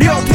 노력